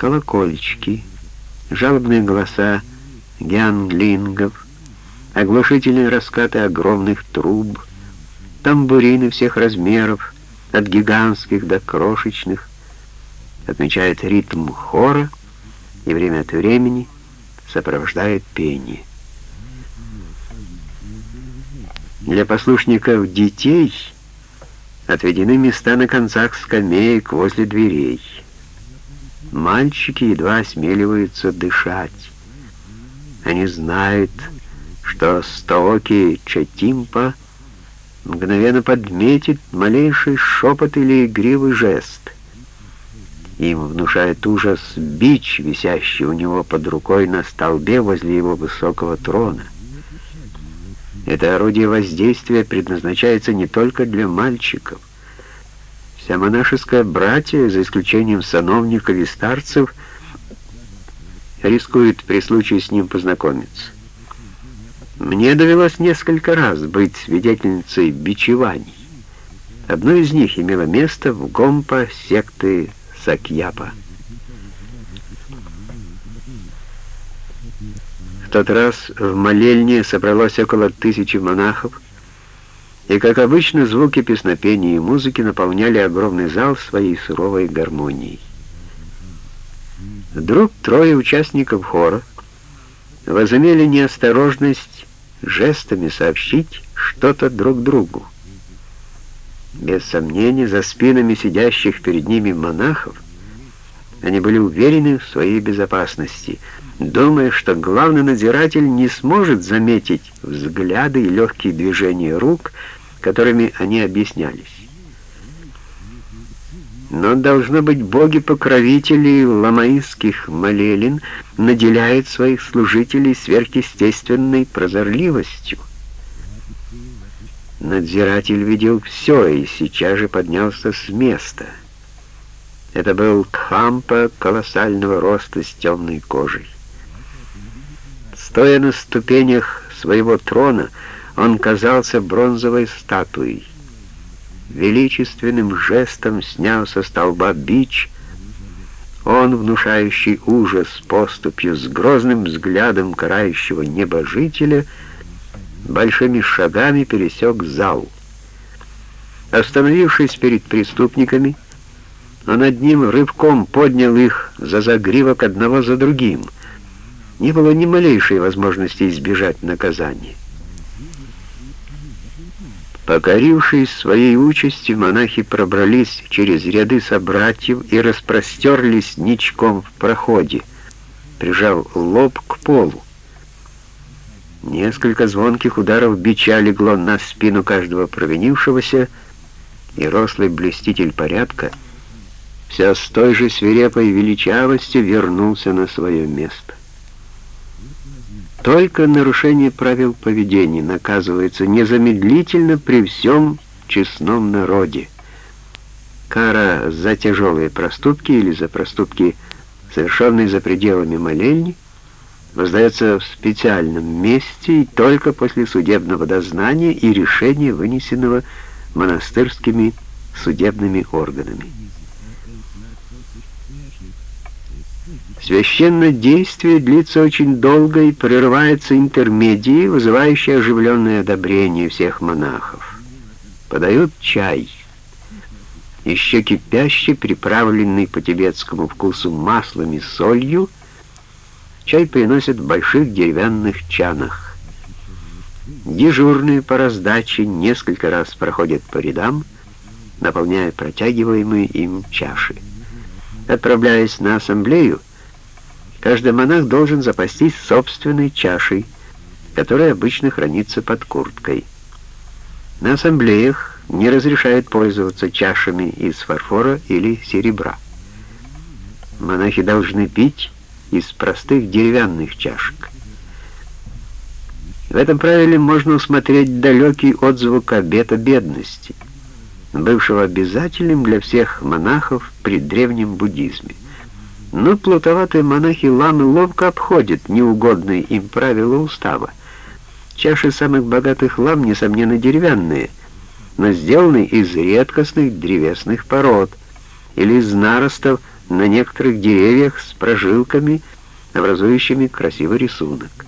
колокольчики, жалобные голоса гянглингов, оглушительные раскаты огромных труб, тамбурины всех размеров, от гигантских до крошечных, отмечает ритм хора и время от времени сопровождает пение. Для послушников детей отведены места на концах скамеек возле дверей. Мальчики едва осмеливаются дышать. Они знают, что Стооки Чатимпа мгновенно подметит малейший шепот или игривый жест. Им внушает ужас бич, висящий у него под рукой на столбе возле его высокого трона. Это орудие воздействия предназначается не только для мальчиков. Вся монашеская братья, за исключением сановников и старцев, рискует при случае с ним познакомиться. Мне довелось несколько раз быть свидетельницей бичеваний. Одно из них имело место в Гомпа секты Сакьяпа. В тот раз в молельне собралось около тысячи монахов, и, как обычно, звуки песнопения и музыки наполняли огромный зал своей суровой гармонией. Вдруг трое участников хора возымели неосторожность жестами сообщить что-то друг другу. Без сомнения, за спинами сидящих перед ними монахов они были уверены в своей безопасности, думая, что главный надзиратель не сможет заметить взгляды и легкие движения рук, которыми они объяснялись. Но, должно быть, боги-покровители ламаистских молелин наделяют своих служителей сверхъестественной прозорливостью. Надзиратель видел все и сейчас же поднялся с места. Это был Кхампа колоссального роста с темной кожей. Стоя на ступенях своего трона, он казался бронзовой статуей величественным жестом снял со столба бич, он, внушающий ужас поступью, с грозным взглядом карающего небожителя, большими шагами пересек зал. Остановившись перед преступниками, он одним рывком поднял их за загривок одного за другим. Не было ни малейшей возможности избежать наказания. Покорившись своей участи, монахи пробрались через ряды собратьев и распростерлись ничком в проходе, прижав лоб к полу. Несколько звонких ударов бича легло на спину каждого провинившегося, и рослый блеститель порядка все с той же свирепой величавостью вернулся на свое место. Только нарушение правил поведения наказывается незамедлительно при всем честном народе. Кара за тяжелые проступки или за проступки, совершенные за пределами молельни, воздается в специальном месте и только после судебного дознания и решения, вынесенного монастырскими судебными органами. Священное действие длится очень долго и прерывается интермедией, вызывающей оживленное одобрение всех монахов. Подают чай. Еще кипящий, приправленный по тибетскому вкусу маслом и солью, чай приносят в больших деревянных чанах. Дежурные по раздаче несколько раз проходят по рядам, наполняя протягиваемые им чаши. Отправляясь на ассамблею, Каждый монах должен запастись собственной чашей, которая обычно хранится под курткой. На ассамблеях не разрешают пользоваться чашами из фарфора или серебра. Монахи должны пить из простых деревянных чашек. В этом правиле можно усмотреть далекий отзвук обета бедности, бывшего обязательным для всех монахов при древнем буддизме. Но плутоватые монахи-ламы ловко обходят неугодные им правила устава. Чаши самых богатых лам, несомненно, деревянные, но сделаны из редкостных древесных пород или из наростов на некоторых деревьях с прожилками, образующими красивый рисунок.